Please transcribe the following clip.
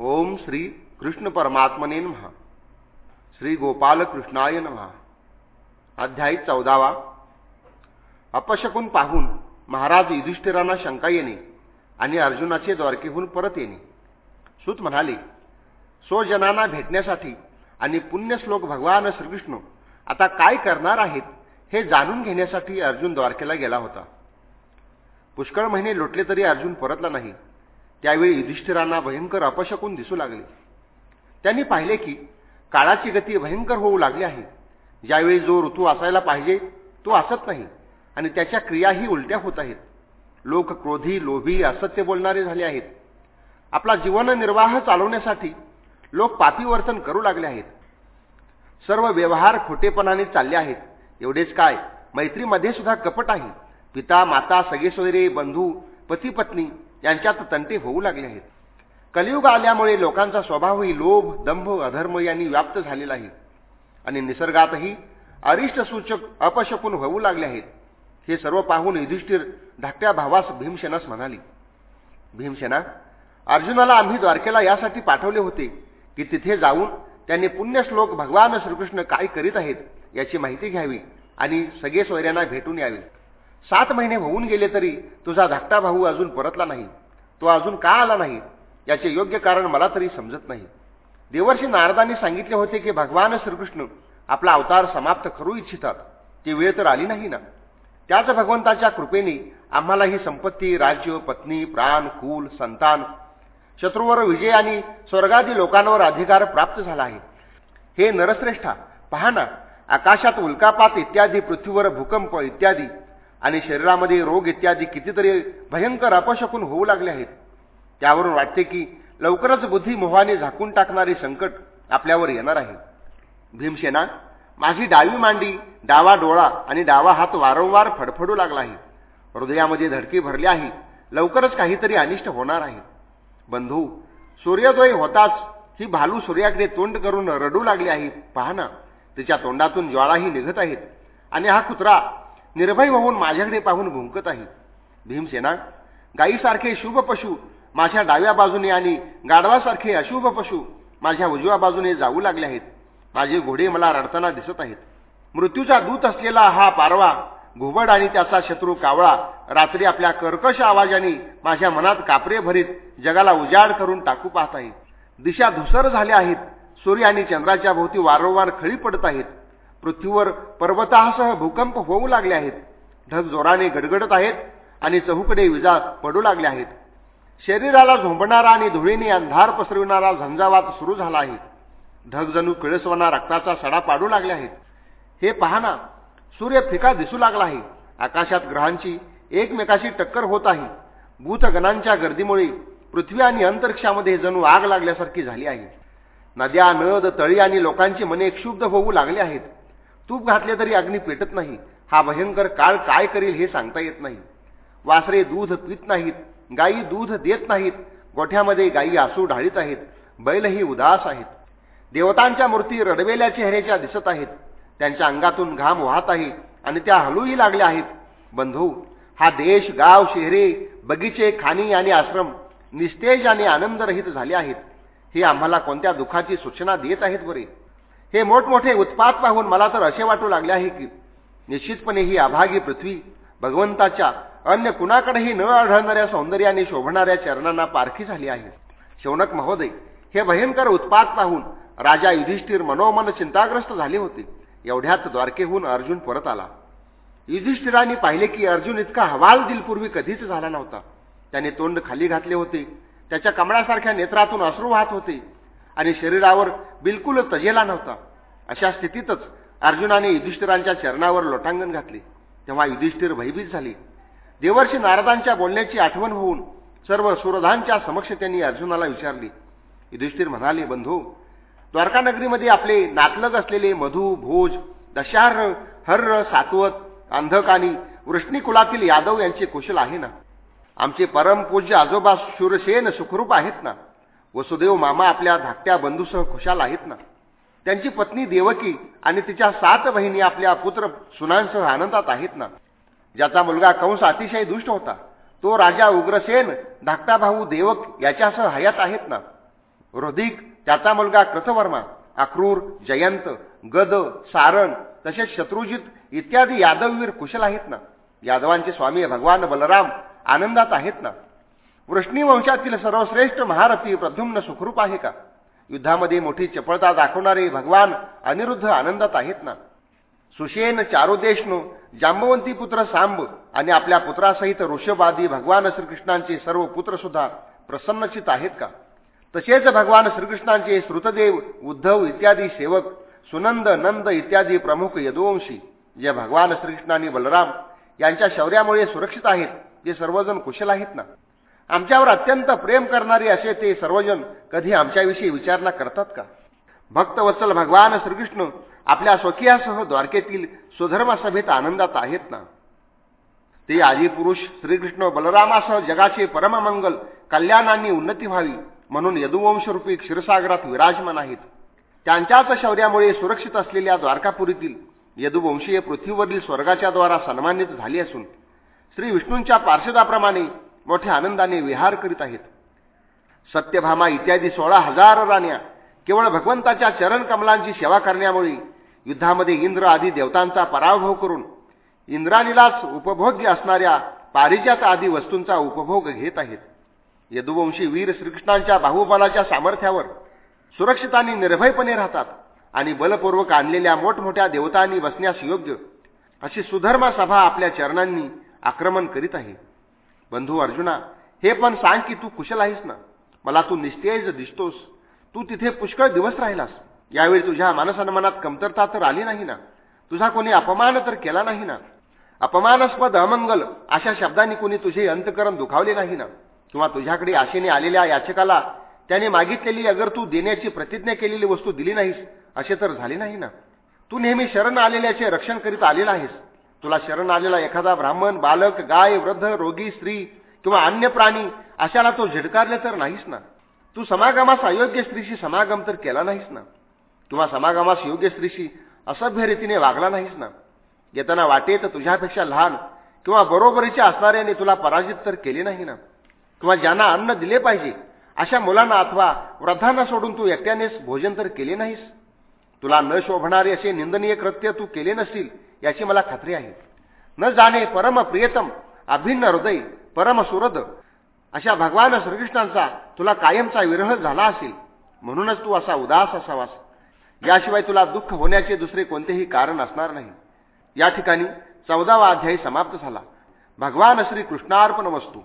ओम श्री कृष्ण परमात्मने महा श्री गोपाल कृष्णाय महा अध्यायी चौदावा. अपशकून पाहून महाराज युधिष्ठिरांना शंका येणे आणि अर्जुनाचे द्वारकेहून परत येणे. सुत म्हणाले स्वजनांना भेटण्यासाठी आणि पुण्यश्लोक भगवान श्रीकृष्ण आता काय करणार आहेत हे जाणून घेण्यासाठी अर्जुन द्वारकेला गेला होता. पुष्कळ महिने लोटले तरी अर्जुन परतला नाही. त्यावेळी युधिष्ठिरांना भयंकर अपशकून दिसू लागले. त्यांनी पाहिले की काळाची गती भयंकर होऊ लागली आहे. ज्यावेळी जो ऋतू असायला पाहिजे तो असत नाही आणि त्याच्या क्रियाही उलट्या होत आहेत. लोक क्रोधी लोभी असत्य बोलणारे झाले आहेत. आपला जीवननिर्वाह चालवण्यासाठी लोक पापी वर्तन करू लागले आहेत. सर्व व्यवहार खोटेपणाने चालले आहेत. एवढेच काय मैत्रीमध्ये सुद्धा कपट आहे. पिता माता सगेसोयरे बंधू पती पत्नी यांच्यात तंटे होऊ लागले आहेत. कलियुग आल्यामुळे लोकांचा स्वभावही लोभ दंभ अधर्म यांनी व्याप्त झालेला आहे. आणि निसर्गातही अरिष्ट सूचक अपशकून होऊ लागले आहेत. हे सर्व पाहून युधिष्ठिर धाकट्या भावास भीमसेनास म्हणाली भीमसेना अर्जुनाला आम्ही द्वारकेला यासाठी पाठवले होते की तिथे जाऊन त्यांनी पुण्यश्लोक भगवान श्रीकृष्ण काय करीत आहेत याची माहिती घ्यावी आणि सगळे सोयऱ्यांना भेटून यावे. सात महिने होऊन गेले तरी तुझा धाकटा भाऊ अजून परतला नाही. तो अजून का आला नाही? याचे योग्य कारण मला तरी समजत नाही. देवर्षी नारदांनी सांगितले होते की भगवान श्रीकृष्ण आपला अवतार समाप्त करू इच्छितात. ती वेळ तर आली नाही ना. त्याच भगवंताच्या कृपेने आम्हाला ही संपत्ती राज्य पत्नी प्राण कुल संतान शत्रूवर विजय आणि स्वर्गादी लोकांवर अधिकार प्राप्त झाला आहे. हे नरश्रेष्ठा पहा ना आकाशात उल्कापात इत्यादी पृथ्वीवर भूकंप इत्यादी आणि शरीरामध्ये रोग इत्यादी कितीतरी भयंकर अपशकून होऊ लागले आहेत. त्यावरून वाटते की लवकरच बुद्धी मोहाने झाकून टाकणारे संकट आपल्यावर येणार आहे. भीमसेना माझी डावी मांडी डावा डोळा आणि डावा हात वारंवार फडफडू लागला आहे. हृदयामध्ये धडकी भरली आहे. लवकरच काहीतरी अनिष्ट होणार आहे. बंधू सूर्योदय होताच ही भालू सूर्याकडे तोंड करून रडू लागली आहे. पाहना तिच्या तोंडातून ज्वाळाही निघत आहेत. आणि हा कुत्रा निर्भय होऊन माझ्याकडे पाहून भुंकत आहे. भीमसेना गायीसारखे शुभ पशु माझ्या डाव्या बाजूने आणि गाढवासारखे अशुभ पशु माझ्या उजव्या बाजूने जाऊ लागले आहेत. माझे घोडे मला रडताना दिसत आहेत. मृत्यूचा दूत असलेला हा पारवा घुबड आणि त्याचा शत्रू कावळा रात्री आपल्या कर्कश आवाजाने माझ्या मनात कापरे भरीत जगाला उजाड करून टाकू पाहत आहे. दिशा धुसर झाल्या आहेत. सूर्य आणि चंद्राच्या भोवती वारंवार खळी पडत आहेत. पृथ्वीवर पर्वतासह भूकंप होऊ लागले आहेत. ढग जोराने गडगडत आहेत आणि चहूकडे विजा पडू लागल्या आहेत. शरीराला झोंबणारा आणि धुळीने अंधार पसरविणारा झंझावात सुरू झाला आहे. ढग जणू किळसवाना रक्ताचा सडा पाडू लागले आहेत. हे पाहना सूर्य फिका दिसू लागला आहे. आकाशात ग्रहांची एकमेकाशी टक्कर होत आहे. भूतगणांच्या गर्दीमुळे पृथ्वी आणि अंतरिक्षामध्ये जणू आग लागल्यासारखी झाली आहे. नद्या नद तळी आणि लोकांची मने क्षुब्ध होऊ लागले आहेत. तूप घातले तरी अग्नी पेटत नाही. हा भयंकर काळ काय करील हे सांगता येत नाही. वासरे दूध पित नाहीत गायी दूध देत नाहीत गोठ्यामध्ये गायी आसू ढाळीत आहेत बैलही उदास आहेत. देवतांच्या मूर्ती रडवेल्या चेहऱ्याच्या दिसत आहेत. त्यांच्या अंगातून घाम वाहत आहे आणि त्या हलूही लागल्या आहेत. बंधू हा देश गाव शहरे बगीचे खाणी आणि आश्रम निस्तेज आणि आनंदरहित झाले आहेत. हे आम्हाला कोणत्या दुःखाची सूचना देत आहेत बरे? हे मोठमोठे उत्पात पाहून मला तर असे वाटू लागले आहे की निश्चितपणे ही अभागी पृथ्वी भगवंताच्या अन्य कुणाकडेही न आढळणाऱ्या सौंदर्याने शोभणाऱ्या चरणांना पारखी झाली आहे. शौनक महोदय हे भयंकर उत्पात पाहून राजा युधिष्ठिर मनोमन चिंताग्रस्त झाले होते. एवढ्यात द्वारकेहून अर्जुन परत आला. युधिष्ठिरांनी पाहिले की अर्जुन इतका हवाल दिलपूर्वी कधीच झाला नव्हता. त्याने तोंड खाली घातले होते. त्याच्या कमळासारख्या नेत्रातून अश्रू वाहत होते. आणि शरीरावर बिलकुल तजेला नव्हता. अशा स्थितीतच अर्जुनाने युधिष्ठिरांच्या चरणावर लोटांगण घातले. तेव्हा युधिष्ठिर भयभीत झाले. देवर्षी नारदांच्या बोलण्याची आठवण होऊन सर्व सुरधांच्या समक्ष त्यांनी अर्जुनाला विचारली. युधिष्ठिर म्हणाले बंधू द्वारकानगरीमध्ये आपले नातलग असलेले मधु भोज दशार्ह हर्र सातवत अंधक आणि वृष्णी कुलातील यादव यांचे कुशल आहे ना? आमचे परमपूज्य आजोबा शूरसेन सुखरूप आहेत ना? वसुदेव मामा आपल्या धाकट्या बंधूसह खुशाल आहेत ना? त्यांची पत्नी देवकी आणि तिच्या सात बहिणी आपल्या पुत्र सुनांसह आनंदात आहेत ना? ज्याचा मुलगा कंस अतिशय दुष्ट होता तो राजा उग्रसेन धाकटा भाऊ देवक याच्यासह हयात आहेत ना? रोधिक त्याचा मुलगा कृतवर्मा अक्रूर जयंत गद सारण तसेच शत्रुजित इत्यादी यादववीर कुशल आहेत ना? यादवांचे स्वामी भगवान बलराम आनंदात आहेत ना? वृष्णी वंशातील सर्वश्रेष्ठ महारथी प्रद्युम्न सुखरूप आहे का? युद्धामध्ये मोठी चपळता दाखवणारे भगवान अनिरुद्ध आनंदात आहेत ना? सुशेन चारुदेशनु जांबवंती पुत्र सांब आणि आपल्या पुत्रासहित ऋषभादी भगवान श्रीकृष्णांचे सर्व पुत्र सुद्धा प्रसन्नचित आहेत का? तसेच भगवान श्रीकृष्णांचे श्रुतदेव उद्धव इत्यादी सेवक सुनंद नंद इत्यादी प्रमुख यदुवंशी जे भगवान श्रीकृष्णांनी बलराम यांच्या शौर्यामुळे सुरक्षित आहेत ते सर्वजण कुशल आहेत ना? आमच्यावर अत्यंत प्रेम करणारे असे ते सर्वजण कधी आमच्याविषयी विचारणा करतात का? भक्तवत्सल भगवान श्रीकृष्ण आपल्या स्वकीयासह द्वारकेतील स्वधर्म सभेत आनंदात आहेत ना? ते आदिपुरुष श्रीकृष्ण बलरामासह जगाचे परममंगल कल्याणांनी उन्नती व्हावी म्हणून यदुवंशरूपी क्षीरसागरात विराजमान आहेत. त्यांच्याच शौर्यामुळे सुरक्षित असलेल्या द्वारकापुरीतील यदुवंशीय पृथ्वीवरील स्वर्गाच्या द्वारा सन्मानित झाली असून श्री विष्णूंच्या पार्षदाप्रमाणे मोठ्या आनंदाने विहार करीत आहेत. सत्यभामा इत्यादी सोळा हजार राण्या केवळ भगवंताच्या चरण कमलांची सेवा करण्यामुळे युद्धामध्ये इंद्र आदी देवतांचा पराभव करून इंद्राणीलाच उपभोग्य असणाऱ्या पारिजात आदी वस्तूंचा उपभोग घेत आहेत. यदुवंशी वीर श्रीकृष्णांच्या बाहुबलाच्या सामर्थ्यावर सुरक्षित आणि निर्भयपणे राहतात आणि बलपूर्वक आणलेल्या मोठमोठ्या देवतांनी बसण्यास योग्य अशी सुधर्मा सभा आपल्या चरणांनी आक्रमण करीत आहे. बंधू अर्जुना हे पण सांग की तू कुशल आहेस ना? मला तू निस्तेज दिसतोस. तू तिथे पुष्कळ दिवस राहिलास. यावेळी तुझ्या मानसन्मानात कमतरता तर आली नाही ना? तुझा कोणी अपमान तर केला नाही ना? अपमानास्पद अमंगल अशा शब्दांनी कोणी तुझे अंतकरण दुखावले नाही ना? किंवा तुझ्याकडे आशेने आलेल्या याचकाला त्याने मागितलेली अगर तू देण्याची प्रतिज्ञा केलेली वस्तू दिली नाहीस असे तर झाले नाही ना? तू नेहमी शरण आलेल्याचे रक्षण करीत आलेला आहेस. तुला शरण आलेला एखादा ब्राह्मण बालक गाय वृद्ध रोगी स्त्री किंवा अन्य प्राणी अशाला तो झिडकारले तर नाहीस ना? तू समागमास अयोग्य स्त्रीशी समागम तर केला नाहीस ना? किंवा समागमास योग्य स्त्रीशी असभ्य रीतीने वागला नाहीस ना? येताना वाटेत तुझ्यापेक्षा लहान किंवा बरोबरीच्या असणाऱ्याने तुला पराजित तर केले नाही ना? किंवा ज्यांना अन्न दिले पाहिजे अशा मुलांना अथवा वृद्धांना सोडून तू एकट्यानेच भोजन तर केले नाहीस? तुला न शोभणारे असे निंदनीय कृत्य तू केले नसतील याची मला खात्री आहे. न जाणे परम प्रियतम अभिन्न हृदय परम सुरद अशा भगवान श्रीकृष्णांचा तुला कायमचा विरह झाला असेल म्हणूनच तू असा उदास असावास. याशिवाय तुला दुःख होण्याचे दुसरे कोणतेही कारण असणार नाही. या ठिकाणी चौदावा अध्यायी समाप्त झाला. भगवान श्री कृष्णार्पण वस्तू